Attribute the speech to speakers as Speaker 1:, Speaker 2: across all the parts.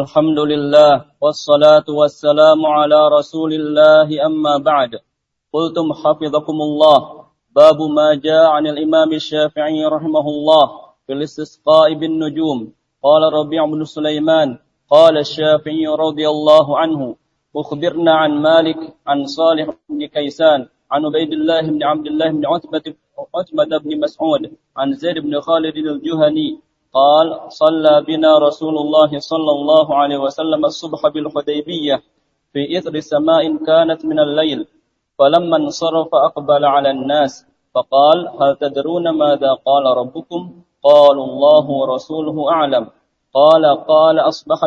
Speaker 1: الحمد لله والصلاة والسلام على رسول الله أما بعد. قلتم حفظكم الله باب ما جاء عن الإمام الشافعي رحمه الله في الاستسقاء بالنجوم. قال ربيع بن سليمان قال الشافعي رضي الله عنه أخبرنا عن مالك عن صالح بن كيسان عن عبيد الله بن عبد الله بن عتبة عتبة بن مسعود عن زيد بن خالد الجهني قال صلى بنا رسول الله صلى الله عليه وسلم الصبح بالحديبية في إثر سماء كانت من الليل. فلما انصرف أقبل على الناس فقال هل تدرون ماذا قال ربكم؟ قالوا الله ورسوله أعلم. قال قال أصبح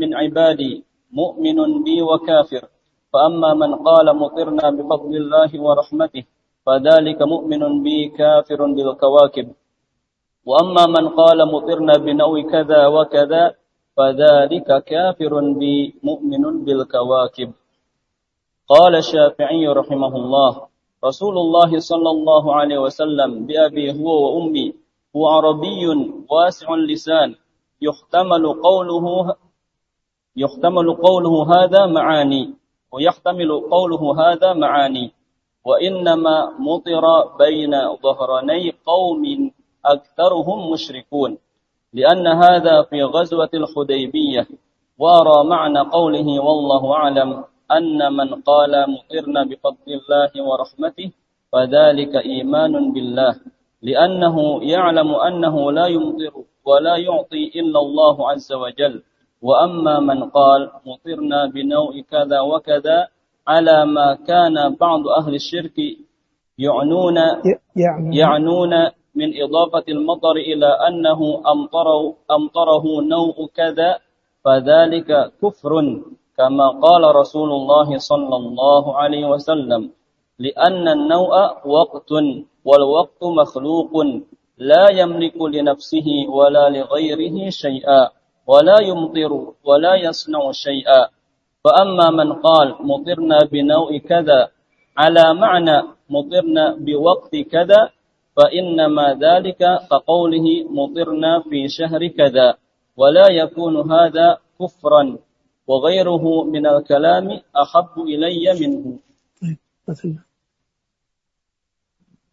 Speaker 1: من عبادي مؤمن بي وكافر. فأما من قال مطرنا بفضل الله ورحمته فذلك مؤمن بي كافر بالكواكب. وأما من قال مطرنا بنوء كذا وكذا فذلك كافر بي مؤمن بالكواكب. قال الشافعي رحمه الله رسول الله صلى الله عليه وسلم بأبي هو وأمي هو عربي واسع اللسان يحتمل قوله يحتمل قوله هذا معاني ويحتمل قوله هذا معاني. وإنما مطر بين ظهراني قوم أكثرهم مشركون لأن هذا في غزوة الحديبية وأرى معنى قوله والله أعلم أن من قال مطرنا بفضل الله ورحمته فذلك إيمان بالله لأنه يعلم أنه لا يمطر ولا يعطي إلا الله عز وجل. وأما من قال مطرنا بنوع كذا وكذا على ما كان بعض أهل الشرك يعنون. يعنون من إضافة المطر إلى أنه أمطره, أمطره نوء كذا فذلك كفر كما قال رسول الله صلى الله عليه وسلم لأن النوء وقت والوقت مخلوق لا يملك لنفسه ولا لغيره شيئا ولا يمطر ولا يصنع شيئا. فأما من قال مطرنا بنوء كذا على معنى مطرنا بوقت كذا فإنما ذلك كقوله مطرنا في شهر كذا ولا يكون هذا كفرا وغيره من الكلام أحب إلي منه.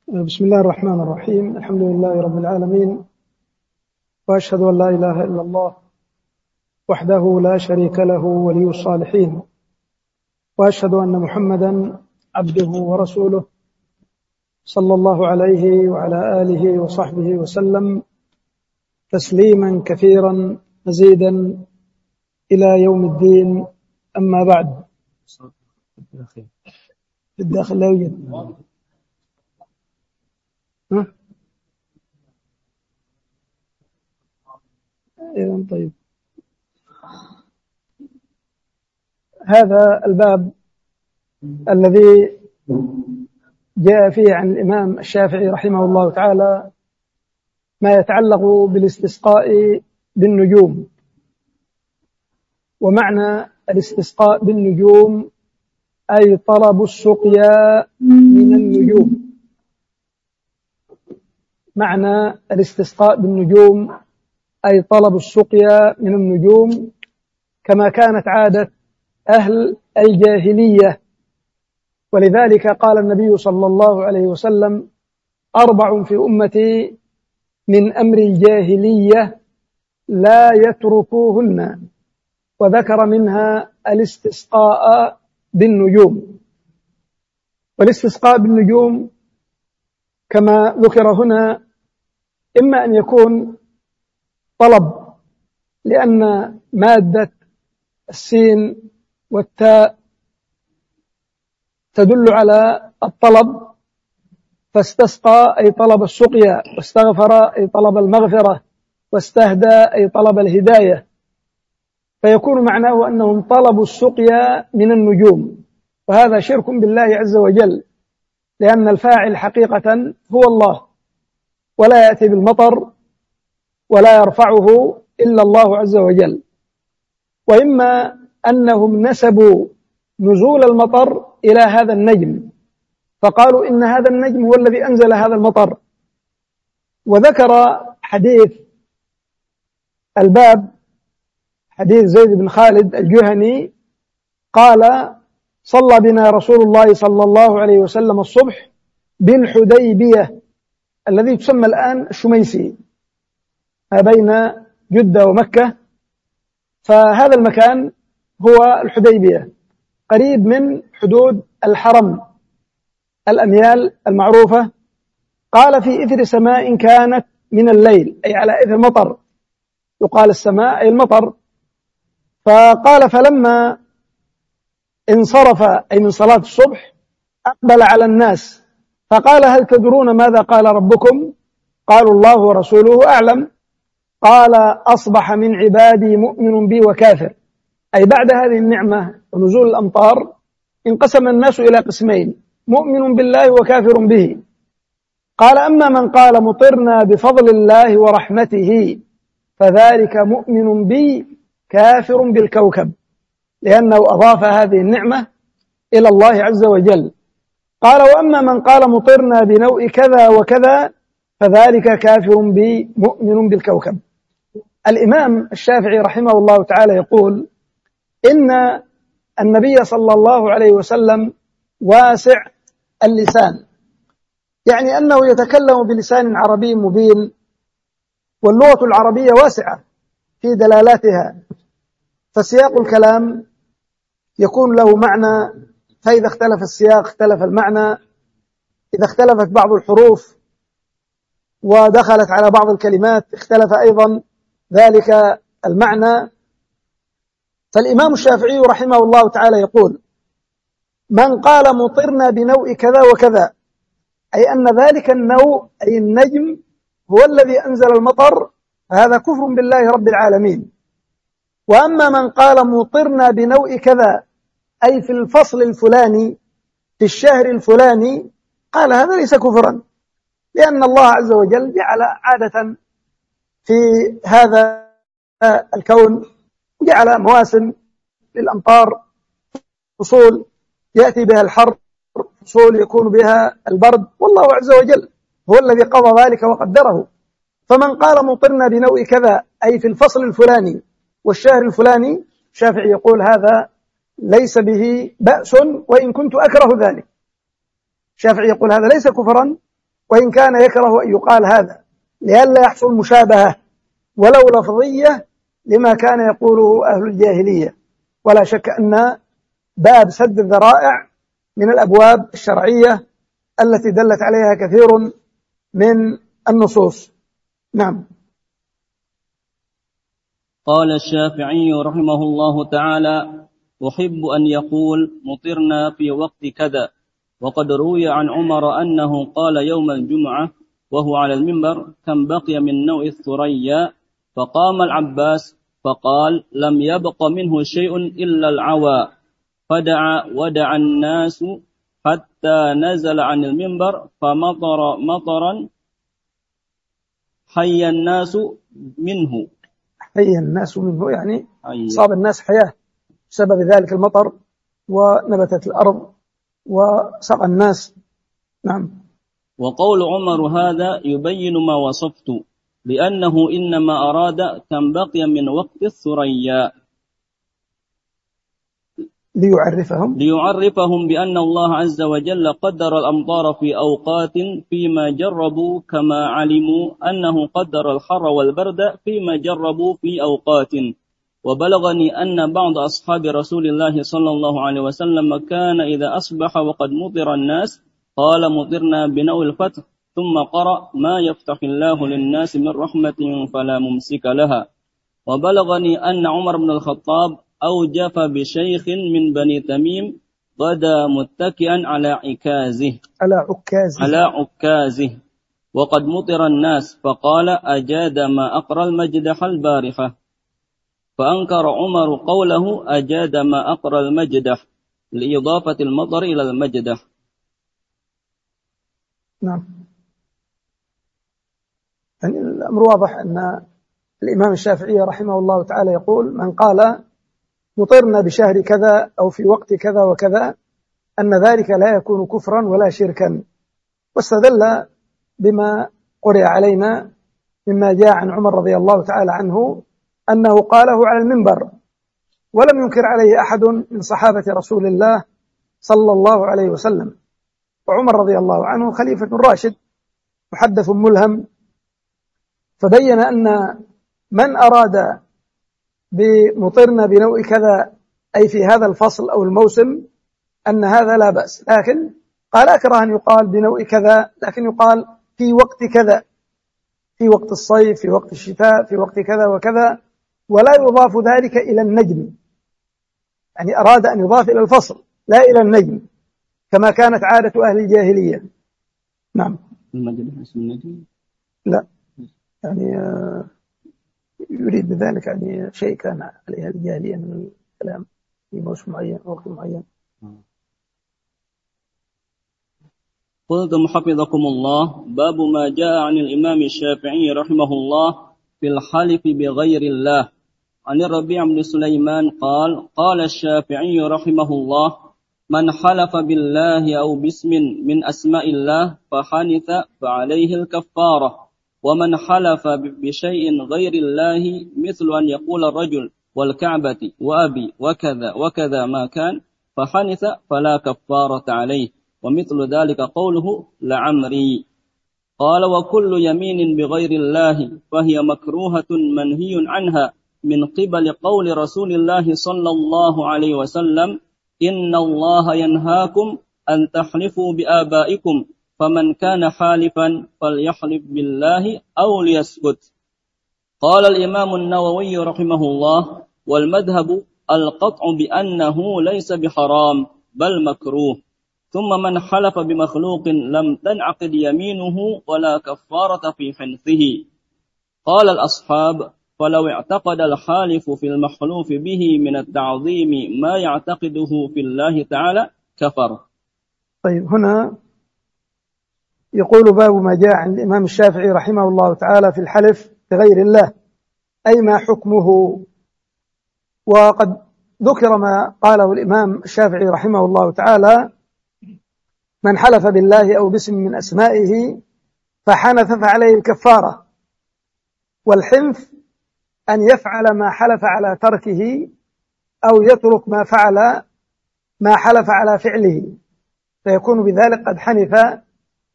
Speaker 2: بسم الله الرحمن الرحيم. الحمد لله رب العالمين وأشهد أن لا إله إلا الله وحده لا شريك له ولي الصالحين. وأشهد أن محمدا عبده ورسوله. صلى الله عليه وعلى آله وصحبه وسلم تسليما كثيرا مزيدا إلى يوم الدين. أما بعد في الداخل لا يوجد. ها؟ طيب. هذا الباب الذي جاء فيه عن الإمام الشافعي رحمه الله تعالى ما يتعلق بالاستسقاء بالنجوم. ومعنى الاستسقاء بالنجوم أي طلب السقيا من النجوم. معنى الاستسقاء بالنجوم أي طلب السقيا من النجوم كما كانت عادة أهل الجاهلية ولذلك قال النبي صلى الله عليه وسلم أربع في أمتي من أمر الجاهلية لا يتركوهن وذكر منها الاستسقاء بالنجوم. والاستسقاء بالنجوم كما ذكر هنا إما أن يكون طلب لأن مادة السين والتاء تدل على الطلب فاستسقى أي طلب السقيا واستغفر أي طلب المغفرة واستهدى أي طلب الهداية. فيكون معناه أنهم طلبوا السقيا من النجوم. وهذا شرك بالله عز وجل لأن الفاعل حقيقة هو الله ولا يأتي بالمطر ولا يرفعه إلا الله عز وجل. وإما أنهم نسبوا نزول المطر إلى هذا النجم. فقالوا إن هذا النجم هو الذي أنزل هذا المطر. وذكر حديث الباب حديث زيد بن خالد الجهني قال صلى بنا رسول الله صلى الله عليه وسلم الصبح بالحديبية الذي تسمى الآن الشميسي ما بين جدة ومكة. فهذا المكان هو الحديبية. قريب من حدود الحرم الأميال المعروفة. قال في إثر سماء كانت من الليل أي على إثر مطر. يقال السماء أي المطر. فقال فلما انصرف أي من صلاة الصبح أقبل على الناس. فقال هل تدرون ماذا قال ربكم؟ قالوا الله ورسوله أعلم. قال أصبح من عبادي مؤمن بي وكافر. أي بعد هذه النعمة ونزول الأمطار انقسم الناس إلى قسمين مؤمن بالله وكافر به. قال أما من قال مطرنا بفضل الله ورحمته فذلك مؤمن بي كافر بالكوكب لأنه أضاف هذه النعمة إلى الله عز وجل. قال وأما من قال مطرنا بنوء كذا وكذا فذلك كافر بي مؤمن بالكوكب. الإمام الشافعي رحمه الله تعالى يقول إن النبي صلى الله عليه وسلم واسع اللسان. يعني أنه يتكلم بلسان عربي مبين واللغة العربية واسعة في دلالاتها. فسياق الكلام يكون له معنى فإذا اختلف السياق اختلف المعنى. إذا اختلفت بعض الحروف ودخلت على بعض الكلمات اختلف أيضا. ذلك المعنى فالإمام الشافعي رحمه الله تعالى يقول من قال مطرنا بنوء كذا وكذا أي أن ذلك النوء أي النجم هو الذي أنزل المطر فهذا كفر بالله رب العالمين. وأما من قال مطرنا بنوء كذا أي في الفصل الفلاني في الشهر الفلاني قال هذا ليس كفرا لأن الله عز وجل جعل عادة في هذا الكون جعل مواسم للأمطار. فصول يأتي بها الحر فصول يكون بها البرد. والله عز وجل هو الذي قضى ذلك وقدره. فمن قال مطرنا بنوء كذا أي في الفصل الفلاني والشهر الفلاني الشافعي يقول هذا ليس به بأس وإن كنت أكره ذلك. الشافعي يقول هذا ليس كفرا وإن كان يكره أن يقال هذا لئلا يحصل مشابهة ولو لفظية لما كان يقوله أهل الجاهلية. ولا شك أن باب سد الذرائع من الأبواب الشرعية التي دلت عليها كثير من النصوص. نعم.
Speaker 1: قال الشافعي رحمه الله تعالى أحب أن يقول مطرنا في وقت كذا. وقد روي عن عمر أنه قال يوم الجمعة وهو على المنبر كم بقي من نوع الثريا؟ فقام العباس فقال لم يبق منه شيء إلا العوى. فدعا ودعا الناس حتى نزل عن المنبر فمطر مطرا حي الناس منه.
Speaker 2: حي الناس منه يعني صاب الناس حياة بسبب ذلك المطر ونبتت الأرض وسقى الناس. نعم.
Speaker 1: وقول عمر هذا يبين ما وصفت. لأنه إنما أراد كم بقي من وقت الثريا.
Speaker 2: ليعرفهم.
Speaker 1: ليعرفهم بأن الله عز وجل قدر الأمطار في أوقات فيما جربوا كما علموا أنه قدر الحر والبرد فيما جربوا في أوقات. وبلغني أن بعض أصحاب رسول الله صلى الله عليه وسلم كان إذا أصبح وقد مطر الناس قال مطرنا بنوء الفتح. ثم قرأ ما يفتح الله للناس من رحمة فلا ممسك لها. وبلغني أن عمر بن الخطاب أوجف بشيخ من بني تميم غدا متكئا على عكازه.
Speaker 2: على عكازه.
Speaker 1: على عكازه. وقد مطر الناس فقال أجاد ما أقرى المجدح البارحة فأنكر عمر قوله أجاد ما أقرى المجدح لإضافة المطر إلى المجدح
Speaker 2: نعم. يعني الأمر واضح أن الإمام الشافعي رحمه الله تعالى يقول من قال مطرنا بشهر كذا أو في وقت كذا وكذا أن ذلك لا يكون كفرا ولا شركا. واستدل بما قرئ علينا مما جاء عن عمر رضي الله تعالى عنه أنه قاله على المنبر ولم ينكر عليه أحد من صحابة رسول الله صلى الله عليه وسلم وعمر رضي الله عنه خليفة راشد محدث ملهم فبين أن من أراد بمطرنا بنوع كذا أي في هذا الفصل أو الموسم أن هذا لا بأس. لكن قال أكره أن يقال بنوع كذا لكن يقال في وقت كذا. في وقت الصيف في وقت الشتاء في وقت كذا وكذا. ولا يضاف ذلك إلى النجم. يعني أراد أن يضاف إلى الفصل لا إلى النجم كما كانت عادة أهل الجاهلية. نعم.
Speaker 1: المجد اسم النجم؟
Speaker 2: لا. يعني آه، يريد بذلك يعني شيء كان عليه الجاهلية من الكلام في موسم معين وقت معين.
Speaker 1: قلتم حفظكم الله باب ما جاء عن الإمام الشافعي رحمه الله في الحلف بغير الله. عن الربيع بن سليمان قال قال الشافعي رحمه الله من حلف بالله أو باسم من أسماء الله فحنث فعليه الكفارة. ومن حلف بشيء غير الله مثل أن يقول الرجل والكعبة وأبي وكذا وكذا ما كان فحنث فلا كفارة عليه. ومثل ذلك قوله لعمري. قال وكل يمين بغير الله فهي مكروهة منهي عنها من قبل قول رسول الله صلى الله عليه وسلم إن الله ينهاكم أن تحلفوا بآبائكم فمن كان حالفا فليحلف بالله أو ليسكت. قال الإمام النووي رحمه الله والمذهب القطع بأنه ليس بحرام بل مكروه. ثم من حلف بمخلوق لم تنعقد يمينه ولا كفارة في حنثه. قال الأصحاب فلو اعتقد الحالف في المحلوف به من التعظيم ما يعتقده في الله تعالى كفر.
Speaker 2: طيب هنا يقول باب ما جاء عن الإمام الشافعي رحمه الله تعالى في الحلف بغير الله أي ما حكمه؟ وقد ذكر ما قاله الإمام الشافعي رحمه الله تعالى من حلف بالله أو باسم من أسمائه فحنث فعليه الكفارة والحنث أن يفعل ما حلف على تركه أو يترك ما فعل ما حلف على فعله فيكون بذلك قد حنث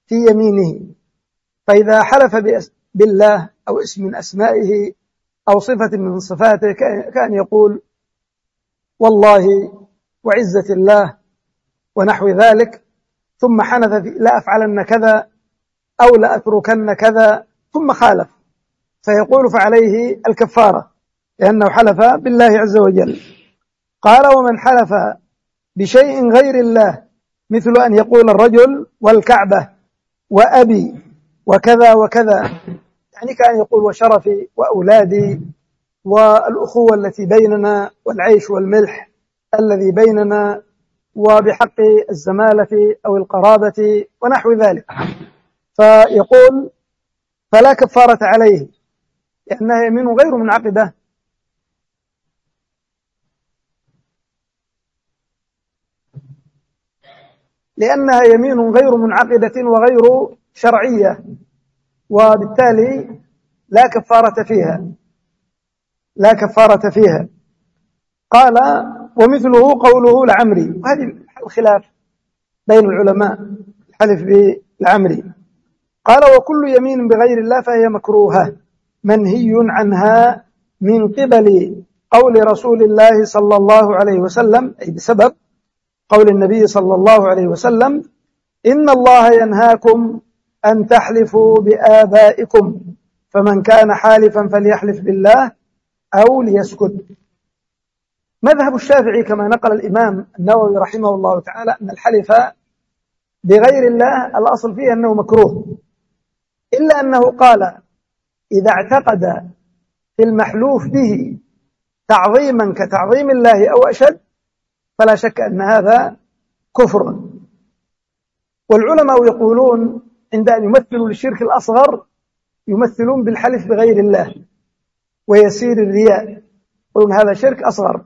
Speaker 2: في يمينه. فإذا حلف بالله أو اسم من أسمائه أو صفة من صفاته كان يقول والله وعزة الله ونحو ذلك ثم حنث لا أفعلن كذا أو لأتركن كذا ثم خالف. فيقول فعليه الكفارة لأنه حلف بالله عز وجل. قال ومن حلف بشيء غير الله مثل أن يقول الرجل والكعبة. وأبي وكذا وكذا. يعني كان يقول وشرفي وأولادي والأخوة التي بيننا والعيش والملح الذي بيننا وبحق الزمالة أو القرابة ونحو ذلك. فيقول فلا كفارة عليه لأنها يمين غير منعقدة. لأنها يمين غير منعقدة وغير شرعية وبالتالي لا كفارة فيها. لا كفارة فيها. قال ومثله قوله لعمري. وهذه الخلاف بين العلماء الحلف بالعمري قال وكل يمين بغير الله فهي مكروهة منهي عنها من قبل قول رسول الله صلى الله عليه وسلم أي بسبب قول النبي صلى الله عليه وسلم إن الله ينهاكم أن تحلفوا بآبائكم فمن كان حالفا فليحلف بالله أو ليسكت. مذهب الشافعي كما نقل الإمام النووي رحمه الله تعالى أن الحلف بغير الله الأصل فيه أنه مكروه. إلا أنه قال إذا اعتقد في المحلوف به تعظيما كتعظيم الله أو أشد فلا شك أن هذا كفر. والعلماء يقولون عند أن يمثلوا للشرك الأصغر يمثلون بالحلف بغير الله ويسير الرياء. يقولون هذا شرك أصغر.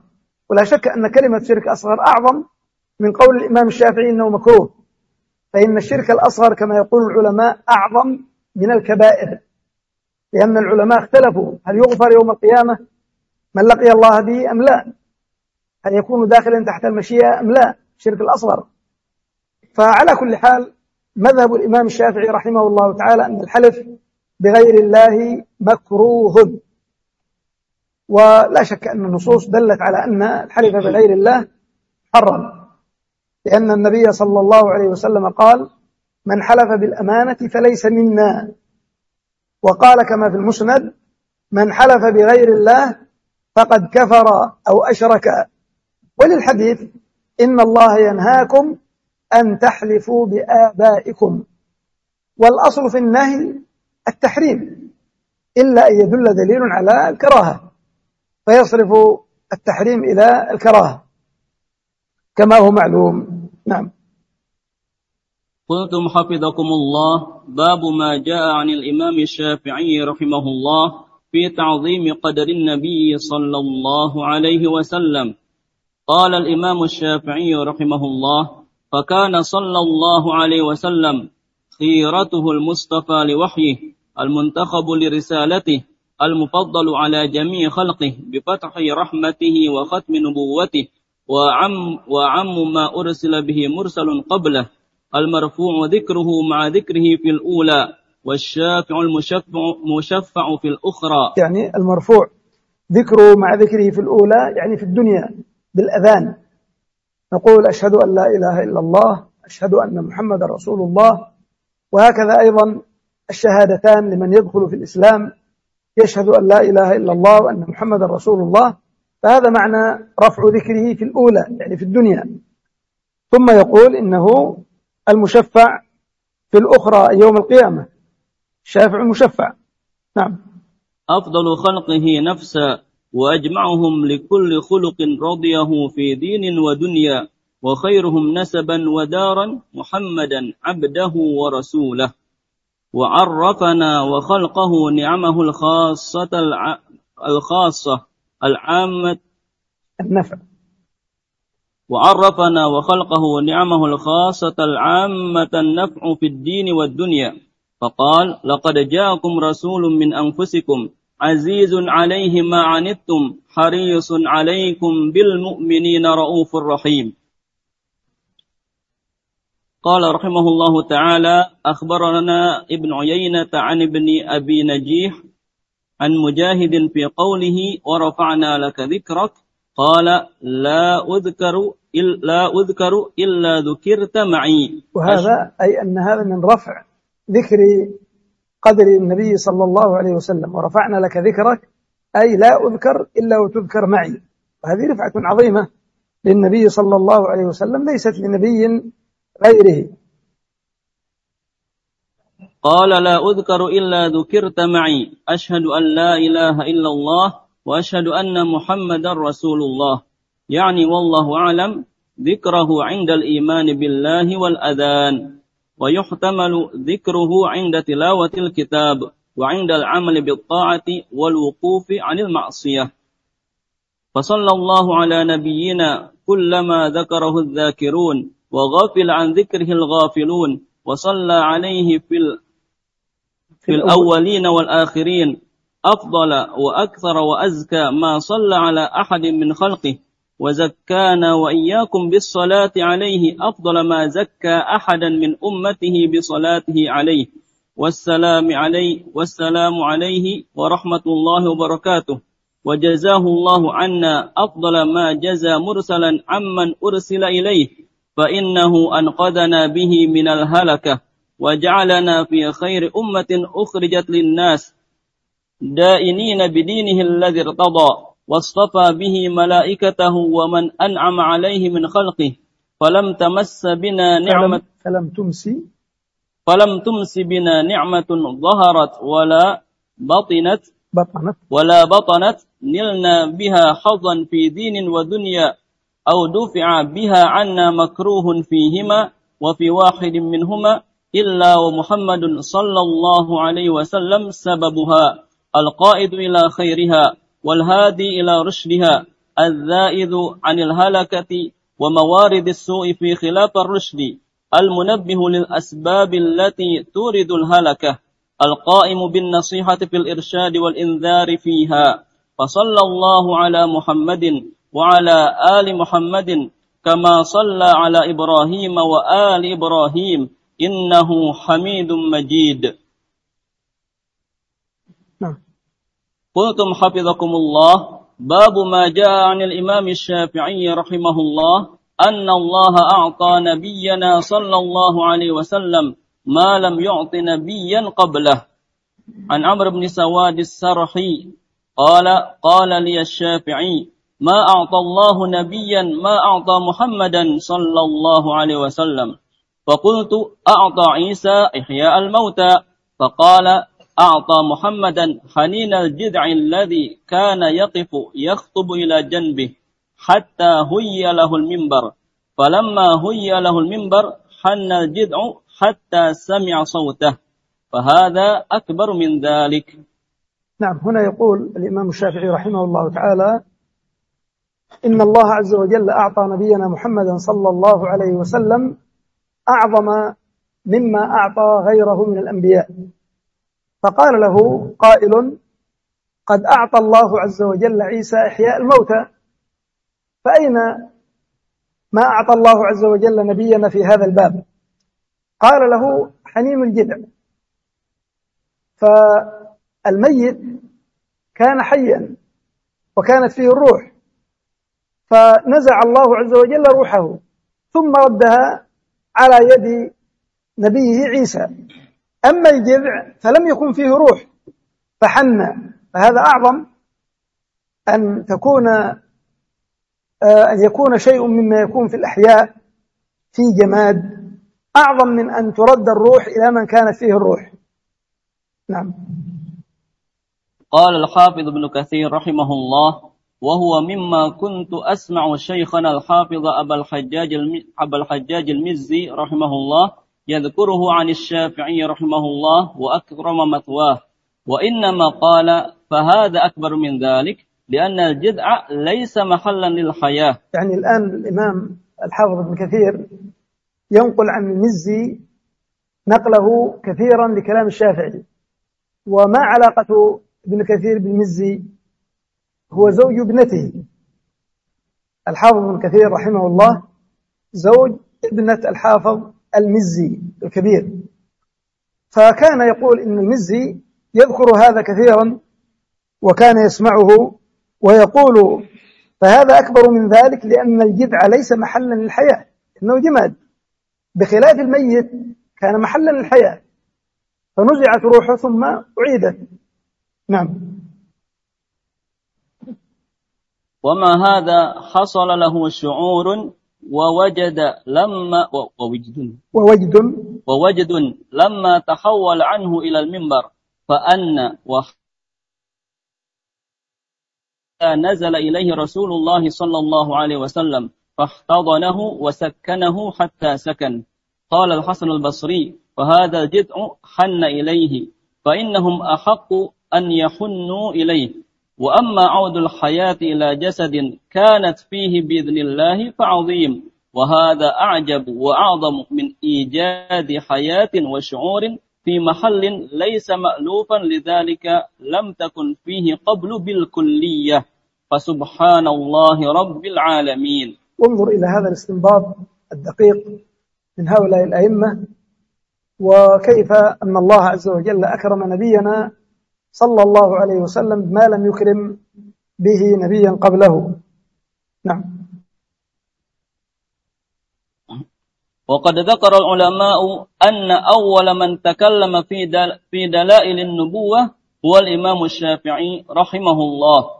Speaker 2: ولا شك أن كلمة شرك أصغر أعظم من قول الإمام الشافعي أنه مكروه. فإن الشرك الأصغر كما يقول العلماء أعظم من الكبائر. لأن العلماء اختلفوا هل يغفر يوم القيامة؟ من لقي الله به أم لا؟ هل يكون داخلا تحت المشيئة أم لا الشرك الأصغر. فعلى كل حال مذهب الإمام الشافعي رحمه الله تعالى أن الحلف بغير الله مكروه. ولا شك أن النصوص دلت على أن الحلف بغير الله حرم لأن النبي صلى الله عليه وسلم قال من حلف بالأمانة فليس منا. وقال كما في المسند من حلف بغير الله فقد كفر أو أشرك وللحديث إن الله ينهاكم أن تحلفوا بآبائكم. والأصل في النهي التحريم إلا أن يدل دليل على الكراهة فيصرف التحريم إلى الكراهة. كما هو معلوم. نعم.
Speaker 1: قلتم حفظكم الله باب ما جاء عن الإمام الشافعي رحمه الله في تعظيم قدر النبي صلى الله عليه وسلم. قال الإمام الشافعي رحمه الله فكان صلى الله عليه وسلم خيرته المصطفى لوحيه المنتخب لرسالته المفضل على جميع خلقه بفتح رحمته وختم نبوته وعم, وعم ما أرسل به مرسل قبله المرفوع ذكره مع ذكره في الأولى والشافع المشفع مشفع في الأخرى.
Speaker 2: يعني المرفوع ذكره مع ذكره في الأولى يعني في الدنيا. بالأذان. نقول أشهد أن لا إله إلا الله أشهد أن محمد رسول الله. وهكذا أيضا الشهادتان لمن يدخل في الإسلام. يشهد أن لا إله إلا الله وأن محمد رسول الله. فهذا معنى رفع ذكره في الأولى يعني في الدنيا. ثم يقول إنه المشفع في الأخرى يوم القيامة. الشافع المشفع. نعم.
Speaker 1: أفضل خلقه نفسا وأجمعهم لكل خلق رضيه في دين ودنيا وخيرهم نسبا ودارا محمدا عبده ورسوله. وعرفنا وخلقه نعمه الخاصة الع... الخاصة العامة.
Speaker 2: النفع.
Speaker 1: وعرفنا وخلقه نعمه الخاصة العامة النفع في الدين والدنيا. فقال لقد جاءكم رسول من أنفسكم عزيز عليه ما عنتم حريص عليكم بالمؤمنين رؤوف رحيم. قال رحمه الله تعالى أخبرنا ابن عيينة عن ابن أبي نجيح عن مجاهد في قوله ورفعنا لك ذكرك قال لا أذكر لا أذكر إلا ذكرت معي
Speaker 2: وهذا أي أن هذا من رفع ذكر قدر النبي صلى الله عليه وسلم ورفعنا لك ذكرك أي لا أذكر إلا وتذكر معي. وهذه رفعة عظيمة للنبي صلى الله عليه وسلم ليست لنبي غيره.
Speaker 1: قال لا أذكر إلا ذكرت معي. أشهد أن لا إله إلا الله وأشهد أن محمد رسول الله. يعني والله أعلم ذكره عند الإيمان بالله والأذان. ويحتمل ذكره عند تلاوة الكتاب وعند العمل بالطاعة والوقوف عن المعصية. فصلى الله على نبينا كلما ذكره الذاكرون وغافل عن ذكره الغافلون وصلى عليه في في الأولين والآخرين أفضل وأكثر وأزكى ما صلى على أحد من خلقه. وزكانا وإياكم بالصلاة عليه أفضل ما زكى أحدا من أمته بصلاته عليه. والسلام عليه والسلام عليه ورحمة الله وبركاته. وجزاه الله عنا أفضل ما جزى مرسلا عمن أرسل إليه. فإنه أنقذنا به من الهلكة. وجعلنا في خير أمة أخرجت للناس. دائنين بدينه الذي ارتضى. واصطفى به ملائكته ومن أنعم عليه من خلقه فلم تمس بنا نعمة
Speaker 2: فلم تمس.
Speaker 1: فلم تمس بنا نعمة ظهرت ولا بطنت
Speaker 2: بطنت.
Speaker 1: ولا بطنت نلنا بها حظا في دين ودنيا أو دفع بها عنا مكروه فيهما وفي واحد منهما إلا ومحمد صلى الله عليه وسلم سببها القائد إلى خيرها. والهادي إلى رشدها الزائد عن الهلكة وموارد السوء في خلاف الرشد المنبه للأسباب التي تورد الهلكة القائم بالنصيحة في الإرشاد والإنذار فيها فصلى الله على محمد وعلى آل محمد كما صلى على إبراهيم وآل إبراهيم إنه حميد مجيد
Speaker 2: نعم
Speaker 1: قلتم حفظكم الله. باب ما جاء عن الإمام الشافعي رحمه الله. أن الله أعطى نبينا صلى الله عليه وسلم ما لم يعط نبيا قبله. عن عمرو بن سواد السرحي قال قال لي الشافعي ما أعطى الله نبيا ما أعطى محمدا صلى الله عليه وسلم. فقلت أعطى عيسى إحياء الموتى. فقال أعطى محمدا حنين الجذع الذي كان يقف يخطب إلى جنبه حتى هي له المنبر. فلما هي له المنبر حن الجذع حتى سمع صوته. فهذا أكبر من ذلك.
Speaker 2: نعم هنا يقول الإمام الشافعي رحمه الله تعالى إن الله عز وجل أعطى نبينا محمدا صلى الله عليه وسلم أعظم مما أعطى غيره من الأنبياء. فقال له قائل قد أعطى الله عز وجل عيسى إحياء الموتى فأين ما أعطى الله عز وجل نبينا في هذا الباب؟ قال له حنين الجذع. فالميت كان حيا وكانت فيه الروح فنزع الله عز وجل روحه ثم ردها على يد نبيه عيسى. أما الجذع فلم يكن فيه روح فحن. فهذا أعظم أن تكون أن يكون شيء مما يكون في الأحياء في جماد. أعظم من أن ترد الروح إلى من كانت فيه الروح. نعم.
Speaker 1: قال الحافظ ابن كثير رحمه الله وهو مما كنت أسمع شيخنا الحافظ أبا الحجاج أبا الحجاج المزي رحمه الله يذكره عن الشافعي رحمه الله وأكرم مثواه. وإنما قال فهذا أكبر من ذلك لأن الجذع ليس محلا للحياة.
Speaker 2: يعني الآن الإمام الحافظ ابن كثير ينقل عن المزي نقله كثيرا لكلام الشافعي. وما علاقة ابن كثير بالمزي هو زوج ابنته. الحافظ ابن كثير رحمه الله زوج ابنة الحافظ المزي الكبير. فكان يقول إن المزي يذكر هذا كثيرا وكان يسمعه ويقول فهذا أكبر من ذلك لأن الجذع ليس محلا للحياة إنه جماد. بخلاف الميت كان محلا للحياة. فنزعت روحه ثم أعيدت. نعم.
Speaker 1: وما هذا حصل له شعور ووجد لما ووجد
Speaker 2: ووجد
Speaker 1: ووجد لما تحول عنه إلى المنبر فأن نزل إليه رسول الله صلى الله عليه وسلم فاحتضنه وسكنه حتى سكن. قال الحسن البصري فهذا الجدع حن إليه فإنهم أحق أن يحنوا إليه. وأما عود الحياة إلى جسد كانت فيه بإذن الله فعظيم وهذا أعجب وأعظم من إيجاد حياة وشعور في محل ليس مألوفا لذلك لم تكن فيه قبل بالكلية. فسبحان الله رب العالمين.
Speaker 2: انظر إلى هذا الاستنباط الدقيق من هؤلاء الأئمة وكيف أن الله عز وجل أكرم نبينا صلى الله عليه وسلم ما لم يكرم به نبيا قبله. نعم.
Speaker 1: وقد ذكر العلماء أن أول من تكلم في في دلائل النبوة هو الإمام الشافعي رحمه الله.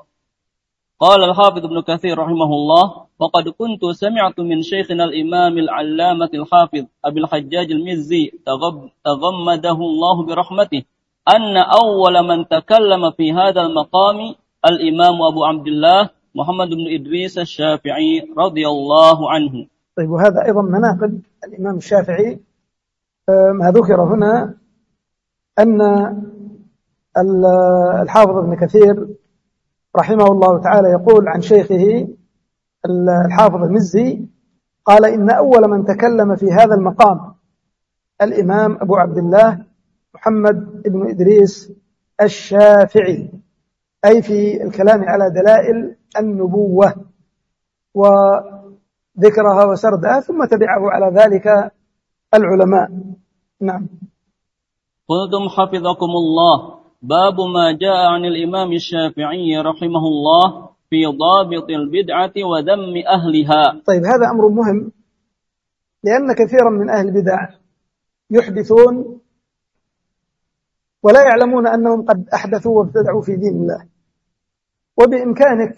Speaker 1: قال الحافظ ابن كثير رحمه الله وقد كنت سمعت من شيخنا الإمام العلامة الحافظ أبي الحجاج المزي تغمده الله برحمته أن أول من تكلم في هذا المقام الإمام أبو عبد الله محمد بن إدريس الشافعي رضي الله عنه.
Speaker 2: طيب وهذا أيضا مناقب الإمام الشافعي. ما ذكر هنا أن الحافظ ابن كثير رحمه الله تعالى يقول عن شيخه الحافظ المزي قال إن أول من تكلم في هذا المقام الإمام أبو عبد الله محمد بن إدريس الشافعي أي في الكلام على دلائل النبوة وذكرها وسردها ثم تبعه على ذلك العلماء. نعم.
Speaker 1: قلتم حفظكم الله. باب ما جاء عن الإمام الشافعي رحمه الله في ضابط البدعة وذم أهلها.
Speaker 2: طيب هذا أمر مهم لأن كثيرا من أهل البدع يحدثون ولا يعلمون أنهم قد أحدثوا وابتدعوا في دين الله. وبإمكانك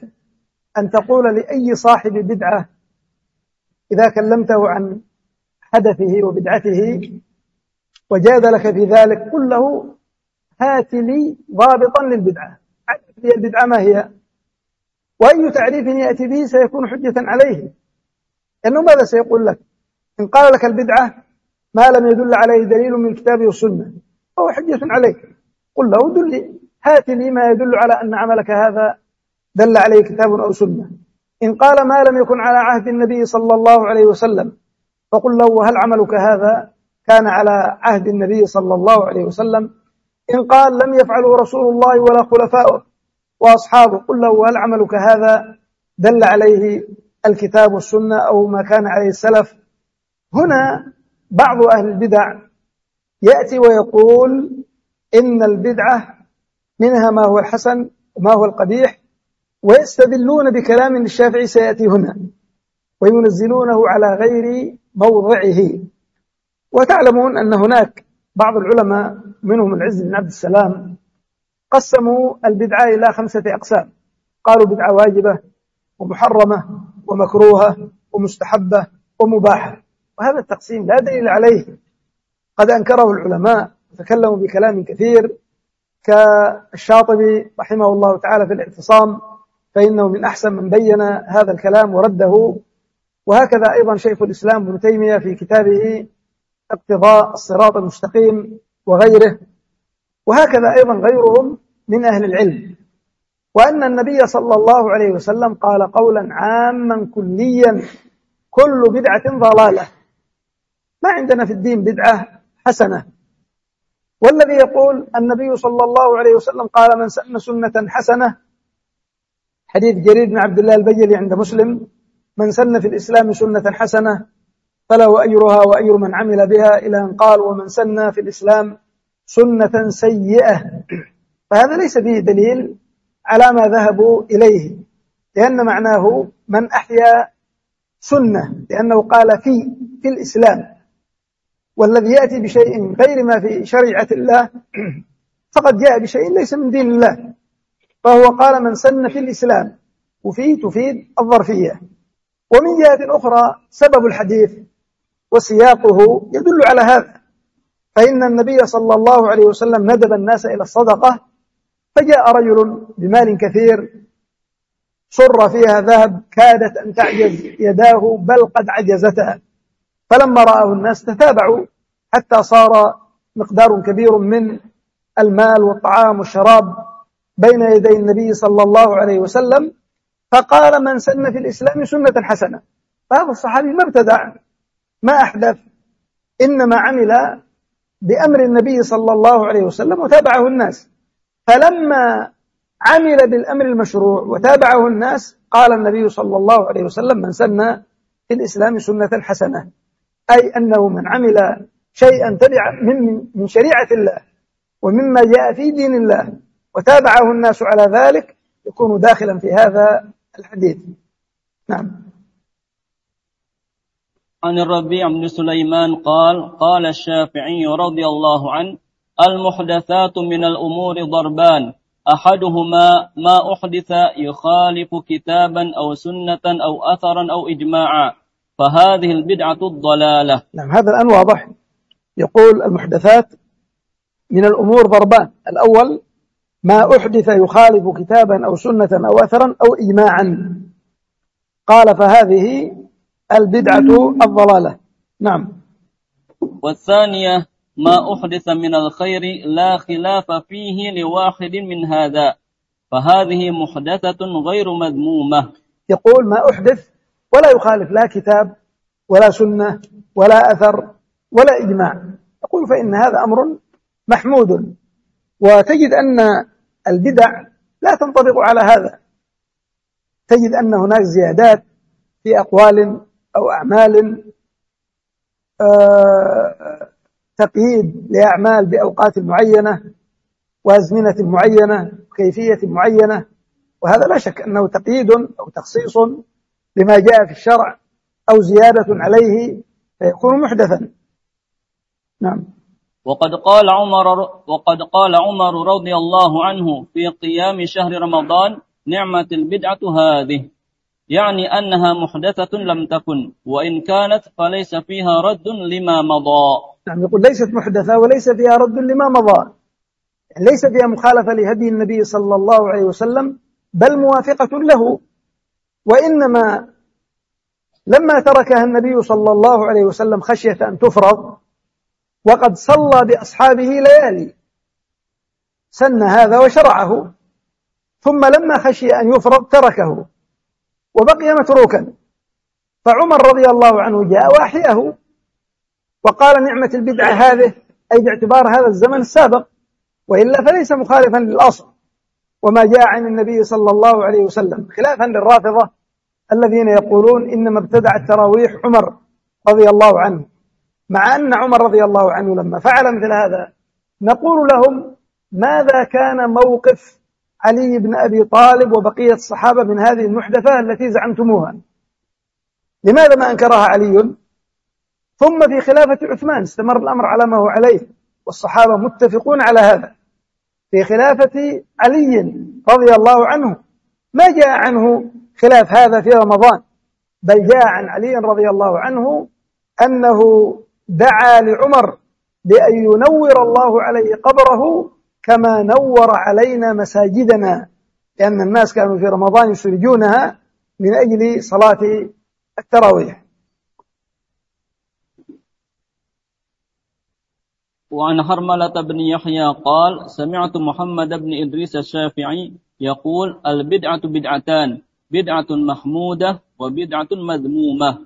Speaker 2: أن تقول لأي صاحب بدعة إذا كلمته عن حدثه وبدعته وجادلك في ذلك قل له هات لي ضابطا للبدعة. لي البدعة ما هي؟ وأي تعريف يأتي به سيكون حجة عليه. لأنه ماذا سيقول لك؟ إن قال لك البدعة ما لم يدل عليه دليل من الكتاب والسنة. فهو حجة عليك. قل له دل هات لي ما يدل على أن عملك هذا. دل عليه كتاب أو سنة. إن قال ما لم يكن على عهد النبي صلى الله عليه وسلم فقل له وهل عملك هذا؟ كان على عهد النبي صلى الله عليه وسلم. إن قال لم يفعله رسول الله ولا خلفاؤه وأصحابه قل له هل عملك هذا؟ دل عليه الكتاب والسنة أو ما كان عليه السلف. هنا بعض أهل البدع يأتي ويقول إن البدعة منها ما هو الحسن وما هو القبيح ويستدلون بكلام الشافعي سيأتي هنا وينزلونه على غير موضعه. وتعلمون أن هناك بعض العلماء منهم العز بن عبد السلام قسموا البدعة إلى خمسة أقسام. قالوا بدعة واجبة ومحرمة ومكروهة ومستحبة ومباحة وهذا التقسيم لا دليل عليه. قد أنكره العلماء وتكلموا بكلام كثير كالشاطبي رحمه الله تعالى في الاعتصام فإنه من أحسن من بين هذا الكلام ورده. وهكذا أيضا شيخ الإسلام ابن تيمية في كتابه اقتضاء الصراط المستقيم وغيره. وهكذا أيضا غيرهم من أهل العلم. وأن النبي صلى الله عليه وسلم قال قولا عاما كليا كل بدعة ضلالة. ما عندنا في الدين بدعة حسنة. والذي يقول النبي صلى الله عليه وسلم قال من سن سنة حسنة. حديث جرير بن عبد الله البجلي عند مسلم. من سن في الإسلام سنة حسنة فله أجرها وأجر من عمل بها إلى أن قال ومن سن في الإسلام سنة سيئة. فهذا ليس فيه دليل على ما ذهبوا إليه لأن معناه من أحيا سنة لأنه قال في في الإسلام. والذي يأتي بشيء غير ما في شريعة الله فقد جاء بشيء ليس من دين الله فهو قال من سن في الإسلام وفي تفيد الظرفية. ومن جهة أخرى سبب الحديث وسياقه يدل على هذا فإن النبي صلى الله عليه وسلم ندب الناس إلى الصدقة فجاء رجل بمال كثير صر فيها ذهب كادت أن تعجز يداه بل قد عجزتها. فلما رآه الناس تتابعوا حتى صار مقدار كبير من المال والطعام والشراب بين يدي النبي صلى الله عليه وسلم فقال من سن في الإسلام سنة حسنة. فهذا الصحابي ما ابتدع ما أحدث إنما عمل بأمر النبي صلى الله عليه وسلم وتابعه الناس. فلما عمل بالأمر المشروع وتابعه الناس قال النبي صلى الله عليه وسلم من سن في الإسلام سنة حسنة. أي أنه من عمل شيئا تبع من, من شريعة الله ومما جاء في دين الله وتابعه الناس على ذلك يكون داخلا في هذا الحديث. نعم.
Speaker 1: عن الربيع بن سليمان قال قال الشافعي رضي الله عنه المحدثات من الأمور ضربان. أحدهما ما أحدث يخالف كتابا أو سنة أو أثرا أو إجماعا. فهذه البدعة الضلالة.
Speaker 2: نعم هذا الآن واضح. يقول المحدثات من الأمور ضربان. الأول ما أحدث يخالف كتابا أو سنة أو أثرا أو إجماعا. قال فهذه البدعة الضلالة. نعم.
Speaker 1: والثانية ما أحدث من الخير لا خلاف فيه لواحد من هذا. فهذه محدثة غير مذمومة.
Speaker 2: يقول ما أحدث ولا يخالف لا كتاب ولا سنة ولا أثر ولا إجماع. يقول فإن هذا أمر محمود. وتجد أن البدع لا تنطبق على هذا. تجد أن هناك زيادات في أقوال أو أعمال آه، تقييد لأعمال بأوقات معينة وأزمنة معينة وكيفية معينة. وهذا لا شك أنه تقييد أو تخصيص لما جاء في الشرع أو زيادة عليه فيكون محدثا. نعم.
Speaker 1: وقد قال عمر وقد قال عمر رضي الله عنه في قيام شهر رمضان نعمة البدعة هذه. يعني أنها محدثة لم تكن وإن كانت فليس فيها رد لما مضى.
Speaker 2: نعم يقول ليست محدثة وليس فيها رد لما مضى. ليس فيها مخالفة لهدي النبي صلى الله عليه وسلم بل موافقة له. وإنما لما تركها النبي صلى الله عليه وسلم خشية أن تفرض وقد صلى بأصحابه ليالي سن هذا وشرعه ثم لما خشي أن يفرض تركه وبقي متروكا. فعمر رضي الله عنه جاء وأحياه وقال نعمة البدعة هذه أي باعتبار هذا الزمن السابق وإلا فليس مخالفا للأصل. وما جاء عن النبي صلى الله عليه وسلم. خلافا للرافضة الذين يقولون إنما ابتدع التراويح عمر رضي الله عنه مع أن عمر رضي الله عنه لما فعل مثل هذا نقول لهم ماذا كان موقف علي بن أبي طالب وبقية الصحابة من هذه المحدثة التي زعمتموها؟ لماذا ما أنكرها علي؟ ثم في خلافة عثمان استمر الأمر على ما هو عليه والصحابة متفقون على هذا. في خلافة علي رضي الله عنه. ما جاء عنه خلاف هذا في رمضان بل جاء عن علي رضي الله عنه أنه دعا لعمر بأن ينور الله عليه قبره كما نور علينا مساجدنا لأن الناس كانوا في رمضان يسرجونها من أجل صلاة التراويح.
Speaker 1: وعن هرملة بن يحيى قال سمعت محمد بن إدريس الشافعي يقول البدعة بدعتان بدعة محمودة وبدعة مذمومة.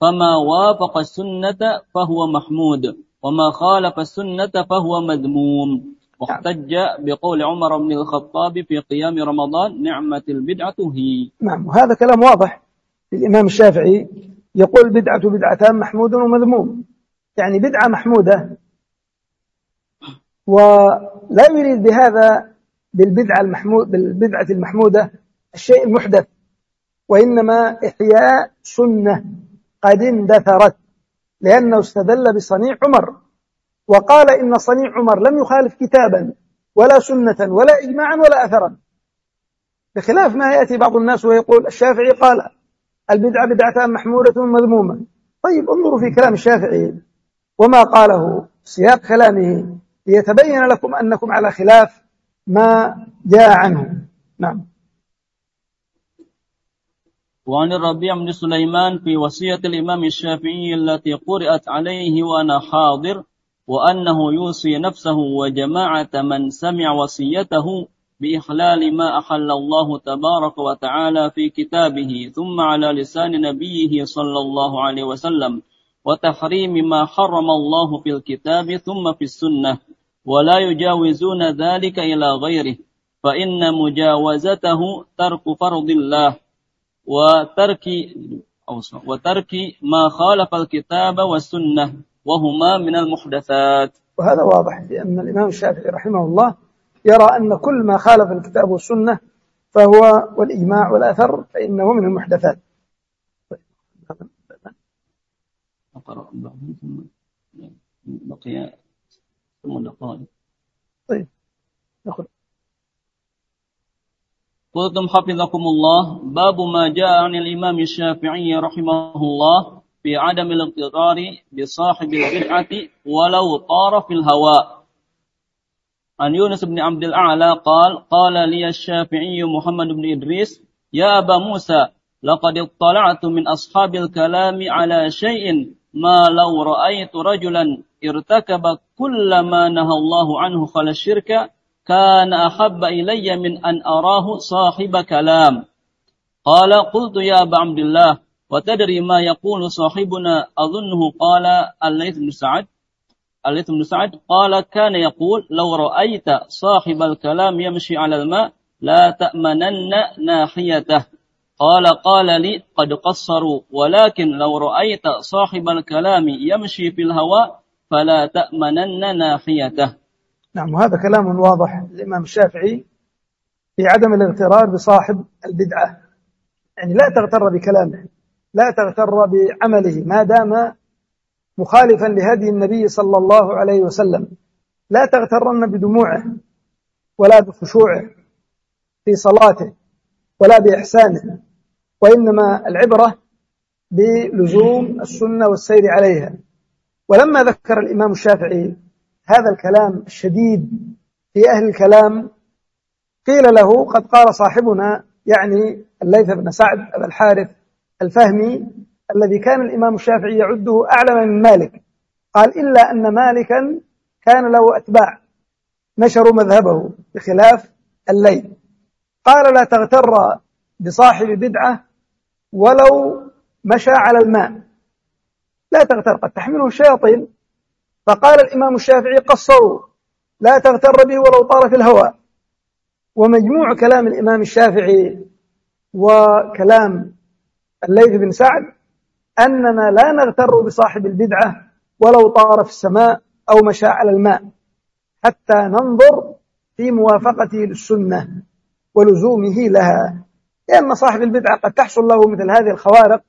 Speaker 1: فما وافق السنة فهو محمود وما خالف السنة فهو مذموم. واحتج بقول عمر بن الخطاب في قيام رمضان نعمة البدعة هي.
Speaker 2: نعم وهذا كلام واضح. للإمام الشافعي يقول بدعة بدعتان محمود ومذموم. يعني بدعة محمودة ولا يريد بهذا بالبدعة المحمود بالبدعة المحمودة الشيء المحدث وإنما إحياء سنة قد اندثرت لأنه استدل بصنيع عمر وقال إن صنيع عمر لم يخالف كتابا ولا سنة ولا إجماعا ولا أثرا. بخلاف ما يأتي بعض الناس ويقول الشافعي قال البدعة بدعتان محمودة مذمومة. طيب انظروا في كلام الشافعي وما قاله سياق كلامه. ليتبين لكم أنكم على خلاف ما جاء عنه. نعم.
Speaker 1: وعن الربيع بن سليمان في وصية الإمام الشافعي التي قرأت عليه وأنا حاضر وأنه يوصي نفسه وجماعة من سمع وصيته بإحلال ما أحل الله تبارك وتعالى في كتابه ثم على لسان نبيه صلى الله عليه وسلم وتحريم ما حرم الله في الكتاب ثم في السنة. ولا يجاوزون ذلك إلى غيره فإن مجاوزته ترك فرض الله وترك وترك ما خالف الكتاب والسنة وهما من المحدثات.
Speaker 2: وهذا واضح لأن الإمام الشافعي رحمه الله يرى أن كل ما خالف الكتاب والسنة فهو والإجماع والأثر فإنه من المحدثات.
Speaker 1: بقي ثم
Speaker 2: طيب نأخذ.
Speaker 1: قلتم حفظكم الله. باب ما جاء عن الإمام الشافعي رحمه الله في عدم الاغترار بصاحب البدعة ولو طار في الهواء. عن يونس بن عبد الأعلى قال قال لي الشافعي محمد بن إدريس يا أبا موسى لقد اطلعت من أصحاب الكلام على شيء ما لو رأيت رجلا ارتكب كل ما نهى الله عنه خل الشرك كان أحب إلي من أن أراه صاحب كلام قال قلت يا أبا عبد الله وتدري ما يقول صاحبنا أظنه قال الليث بن سعد الليث بن سعد قال كان يقول لو رأيت صاحب الكلام يمشي على الماء لا تأمنن ناحيته قال قال لي قد قصروا ولكن لو رأيت صاحب الكلام يمشي في الهواء فلا تأمنن ناحيته.
Speaker 2: نعم وهذا كلام واضح الإمام الشافعي في عدم الاغترار بصاحب البدعة. يعني لا تغتر بكلامه لا تغتر بعمله ما دام مخالفا لهدي النبي صلى الله عليه وسلم. لا تغترن بدموعه ولا بخشوعه في صلاته ولا بإحسانه وإنما العبرة بلزوم السنة والسير عليها. ولما ذكر الإمام الشافعي هذا الكلام الشديد في أهل الكلام قيل له قد قال صاحبنا يعني الليث بن سعد أبا الحارث الفهمي الذي كان الإمام الشافعي يعده أعلم من مالك. قال إلا أن مالكا كان له أتباع. نشروا مذهبه بخلاف الليل قال لا تغتر بصاحب بدعة ولو مشى على الماء. لا تغتر. قد تحمله الشياطين فقال الإمام الشافعي قصروا لا تغتر به ولو طار في الهواء. ومجموع كلام الإمام الشافعي وكلام الليث بن سعد أننا لا نغتر بصاحب البدعة ولو طار في السماء أو مشى على الماء حتى ننظر في موافقته للسنة ولزومه لها. لأن صاحب البدعة قد تحصل له مثل هذه الخوارق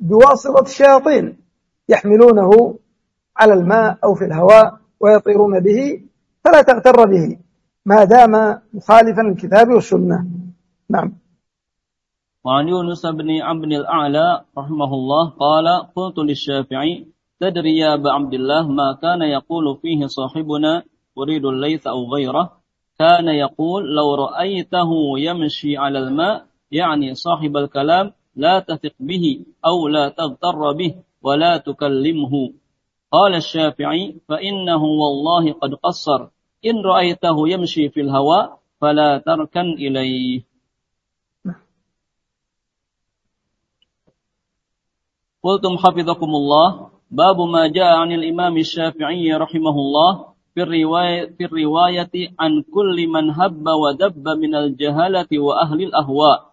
Speaker 2: بواسطة الشياطين يحملونه على الماء أو في الهواء ويطيرون به فلا تغتر به ما دام مخالفا للكتاب والسنة. نعم.
Speaker 1: وعن يونس بن عبد الأعلى رحمه الله قال قلت للشافعي تدري يا أبا عبد الله ما كان يقول فيه صاحبنا أريد الليث أو غيره؟ كان يقول لو رأيته يمشي على الماء يعني صاحب الكلام لا تثق به أو لا تغتر به ولا تكلمه. قال الشافعي فإنه والله قد قصر. إن رأيته يمشي في الهواء فلا تركن إليه. قلتم حفظكم الله. باب ما جاء عن الإمام الشافعي رحمه الله في الرواية, في الرواية عن كل من هب ودب من الجهلة وأهل الأهواء.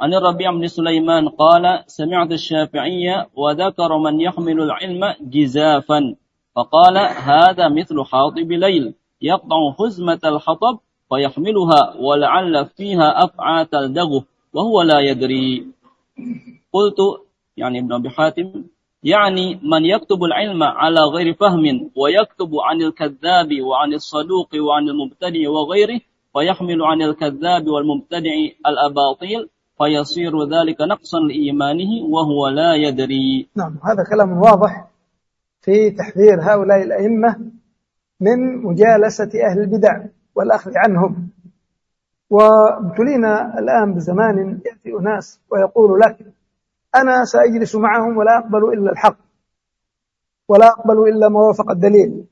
Speaker 1: عن الربيع بن سليمان قال سمعت الشافعية وذكر من يحمل العلم جزافا. فقال هذا مثل حاطب ليل. يقطع حزمة الحطب فيحملها ولعل فيها أفعى تلدغه وهو لا يدري. قلت يعني ابن أبي حاتم يعني من يكتب العلم على غير فهم ويكتب عن الكذاب وعن الصدوق وعن المبتدع وغيره فيحمل عن الكذاب والمبتدع الأباطيل فيصير ذلك نقصا لإيمانه وهو لا يدري.
Speaker 2: نعم هذا كلام واضح في تحذير هؤلاء الأئمة من مجالسة أهل البدع والأخذ عنهم. وابتلينا الآن بزمان يأتي أناس ويقول لك أنا سأجلس معهم ولا أقبل إلا الحق ولا أقبل إلا ما وافق الدليل.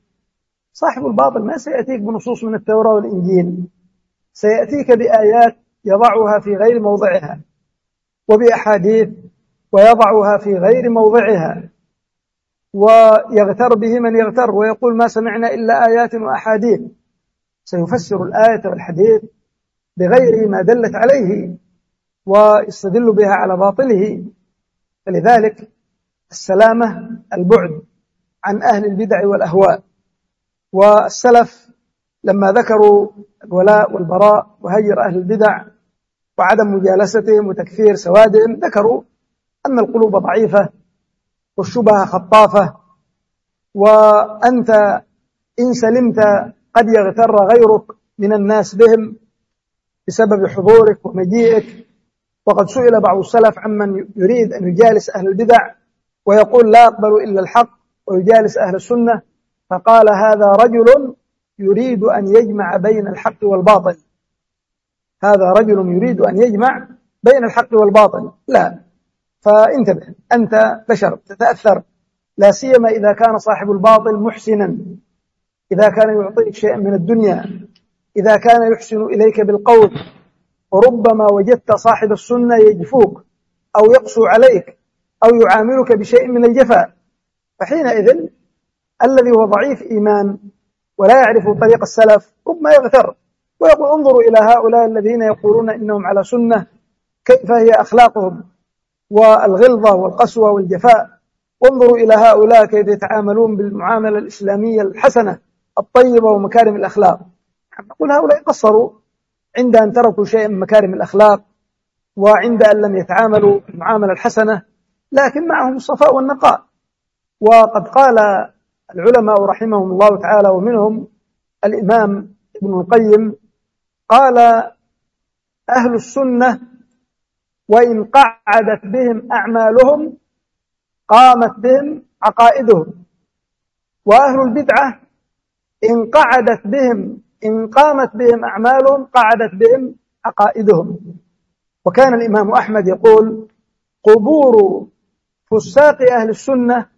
Speaker 2: صاحب الباطل ما سيأتيك بنصوص من التوراة والإنجيل سيأتيك بآيات يضعها في غير موضعها وبأحاديث ويضعها في غير موضعها ويغتر به من يغتر ويقول ما سمعنا إلا آيات وأحاديث. سيفسر الآية والحديث بغير ما دلت عليه ويستدل بها على باطله. فلذلك السلامة البعد عن أهل البدع والأهواء. والسلف لما ذكروا الولاء والبراء وهجر أهل البدع وعدم مجالستهم وتكثير سوادهم ذكروا أن القلوب ضعيفة والشبهة خطافة وأنت إن سلمت قد يغتر غيرك من الناس بهم بسبب حضورك ومجيئك. وقد سئل بعض السلف عمن يريد أن يجالس أهل البدع ويقول لا أقبل إلا الحق ويجالس أهل السنة فقال هذا رجل يريد أن يجمع بين الحق والباطل. هذا رجل يريد أن يجمع بين الحق والباطل. لا. فانتبه. أنت بشر. تتأثر. لا سيما إذا كان صاحب الباطل محسنا. إذا كان يعطيك شيئا من الدنيا. إذا كان يحسن إليك بالقول. وربما وجدت صاحب السنة يجفوك أو يقسو عليك أو يعاملك بشيء من الجفاء فحينئذ الذي هو ضعيف إيمان ولا يعرف طريق السلف ربما يغتر. ويقول انظروا إلى هؤلاء الذين يقولون إنهم على سنة كيف هي أخلاقهم والغلظة والقسوة والجفاء. وانظروا إلى هؤلاء كيف يتعاملون بالمعاملة الإسلامية الحسنة الطيبة ومكارم الأخلاق. نقول هؤلاء قصروا عند أن تركوا شيئا من مكارم الأخلاق وعند أن لم يتعاملوا المعاملة الحسنة لكن معهم الصفاء والنقاء. وقد قال العلماء رحمهم الله تعالى ومنهم الإمام ابن القيم قال أهل السنة وإن قعدت بهم أعمالهم قامت بهم عقائدهم. وأهل البدعة إن قعدت بهم إن قامت بهم أعمالهم قعدت بهم عقائدهم. وكان الإمام أحمد يقول قبور فساق أهل السنة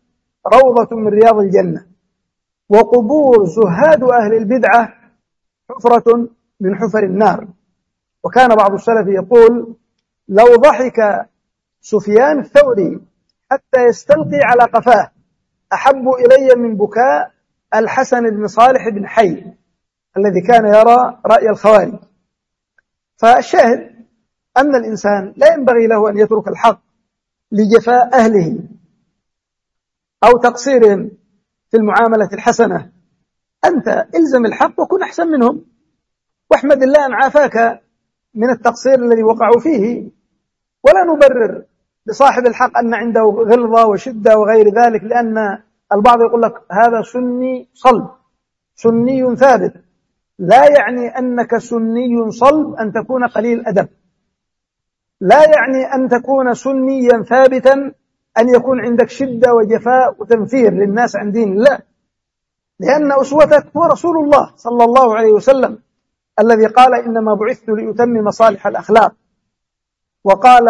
Speaker 2: روضة من رياض الجنة وقبور زهاد أهل البدعة حفرة من حفر النار. وكان بعض السلف يقول لو ضحك سفيان الثوري حتى يستلقي على قفاه أحب إلي من بكاء الحسن بن صالح بن حي الذي كان يرى رأي الخوارج. فالشاهد أن الإنسان لا ينبغي له أن يترك الحق لجفاء أهله أو تقصيرهم في المعاملة الحسنة. أنت إلزم الحق وكن أحسن منهم. واحمد الله أن عافاك من التقصير الذي وقعوا فيه. ولا نبرر لصاحب الحق أن عنده غلظة وشدة وغير ذلك لأن البعض يقول لك هذا سني صلب سني ثابت. لا يعني أنك سني صلب أن تكون قليل أدب لا يعني أن تكون سنيا ثابتا أن يكون عندك شدة وجفاء وتنفير للناس عن دين الله. لأن أسوتك هو رسول الله صلى الله عليه وسلم. الذي قال إنما بعثت لأتمم صالح الأخلاق. وقال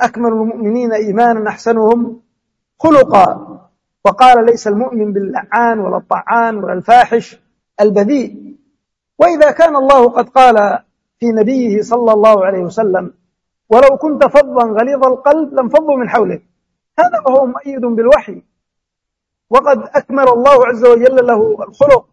Speaker 2: أكمل المؤمنين إيمانا أحسنهم خلقا. وقال ليس المؤمن باللعان ولا الطعان ولا الفاحش البذيء. وإذا كان الله قد قال في نبيه صلى الله عليه وسلم ولو كنت فظا غليظ القلب لانفضوا من حولك. هذا وهو مؤيد بالوحي. وقد أكمل الله عز وجل له الخلق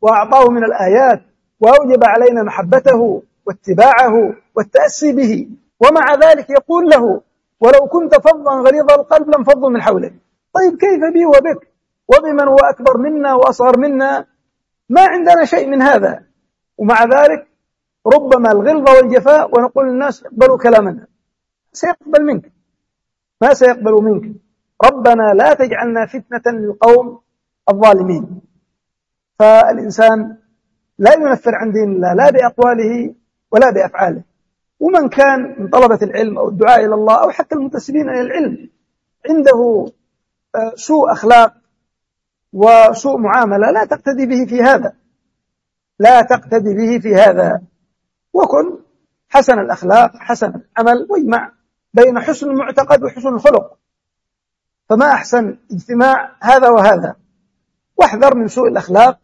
Speaker 2: وأعطاه من الآيات. وأوجب علينا محبته واتباعه والتأسي به. ومع ذلك يقول له ولو كنت فظا غليظ القلب لانفضوا من حولك. طيب كيف بي وبك؟ وبمن هو أكبر منا وأصغر منا؟ ما عندنا شيء من هذا. ومع ذلك ربما الغلظة والجفاء ونقول للناس اقبلوا كلامنا. سيقبل منك. ما سيقبل منك؟ ربنا لا تجعلنا فتنة للقوم الظالمين. فالإنسان لا ينفر عن دين الله لا بأقواله ولا بأفعاله. ومن كان من طلبة العلم أو الدعاء إلى الله أو حتى المنتسبين إلى العلم عنده آه، سوء أخلاق وسوء معاملة لا تقتدي به في هذا. لا تقتدي به في هذا. وكن حسن الأخلاق حسن العمل واجمع بين حسن المعتقد وحسن الخلق. فما أحسن اجتماع هذا وهذا؟ واحذر من سوء الأخلاق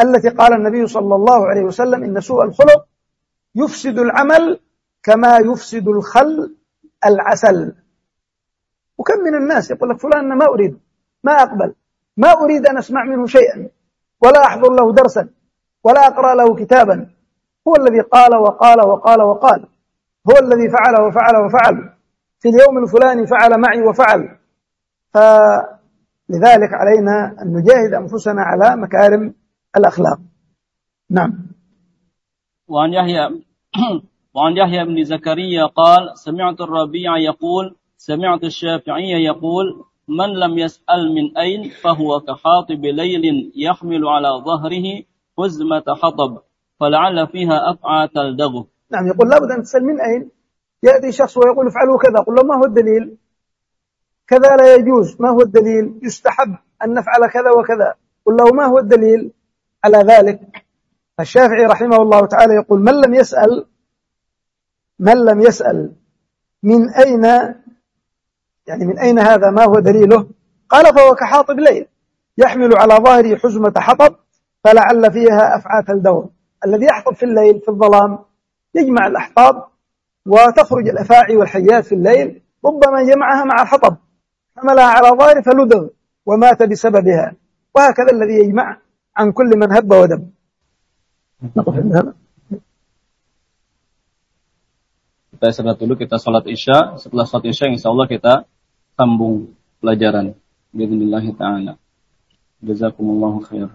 Speaker 2: التي قال النبي صلى الله عليه وسلم إن سوء الخلق يفسد العمل كما يفسد الخل العسل. وكم من الناس يقول لك فلان ما أريد ما أقبل ما أريد أن أسمع منه شيئا ولا أحضر له درسا ولا أقرأ له كتابا. هو الذي قال وقال وقال وقال هو الذي فعل وفعل وفعل. في اليوم الفلاني فعل معي وفعل. فلذلك علينا أن نجاهد أنفسنا على مكارم الأخلاق. نعم.
Speaker 1: وعن يحيى وعن يحيى بن زكريا قال سمعت الربيع يقول سمعت الشافعي يقول من لم يسأل من أين فهو كحاطب ليل يحمل على ظهره حزمة حطب فلعل فيها أفعى تلدغه.
Speaker 2: نعم يقول لابد أن تسأل من أين؟ يأتي شخص ويقول افعلوا كذا. قل له ما هو الدليل؟ كذا لا يجوز. ما هو الدليل؟ يستحب أن نفعل كذا وكذا. قل له ما هو الدليل؟ على ذلك. الشافعي رحمه الله تعالى يقول من لم يسأل من لم يسأل من أين يعني من أين هذا؟ ما هو دليله؟ قال فهو كحاطب ليل يحمل على ظهره حزمة حطب فلعل فيها أفعات الدور. الذي يحطب في الليل في الظلام يجمع الأحطاب وتخرج الأفاعي والحيات في الليل ربما جمعها مع الحطب حملها على ظهره فلدغ ومات بسببها. وهكذا الذي يجمع عن كل من هب ودب.
Speaker 1: Kita istirahat dulu kita sholat isya. Setelah sholat isya insya Allah kita sambung pelajaran. Bismillahirrahmanirrahim. Jazakumullahu khair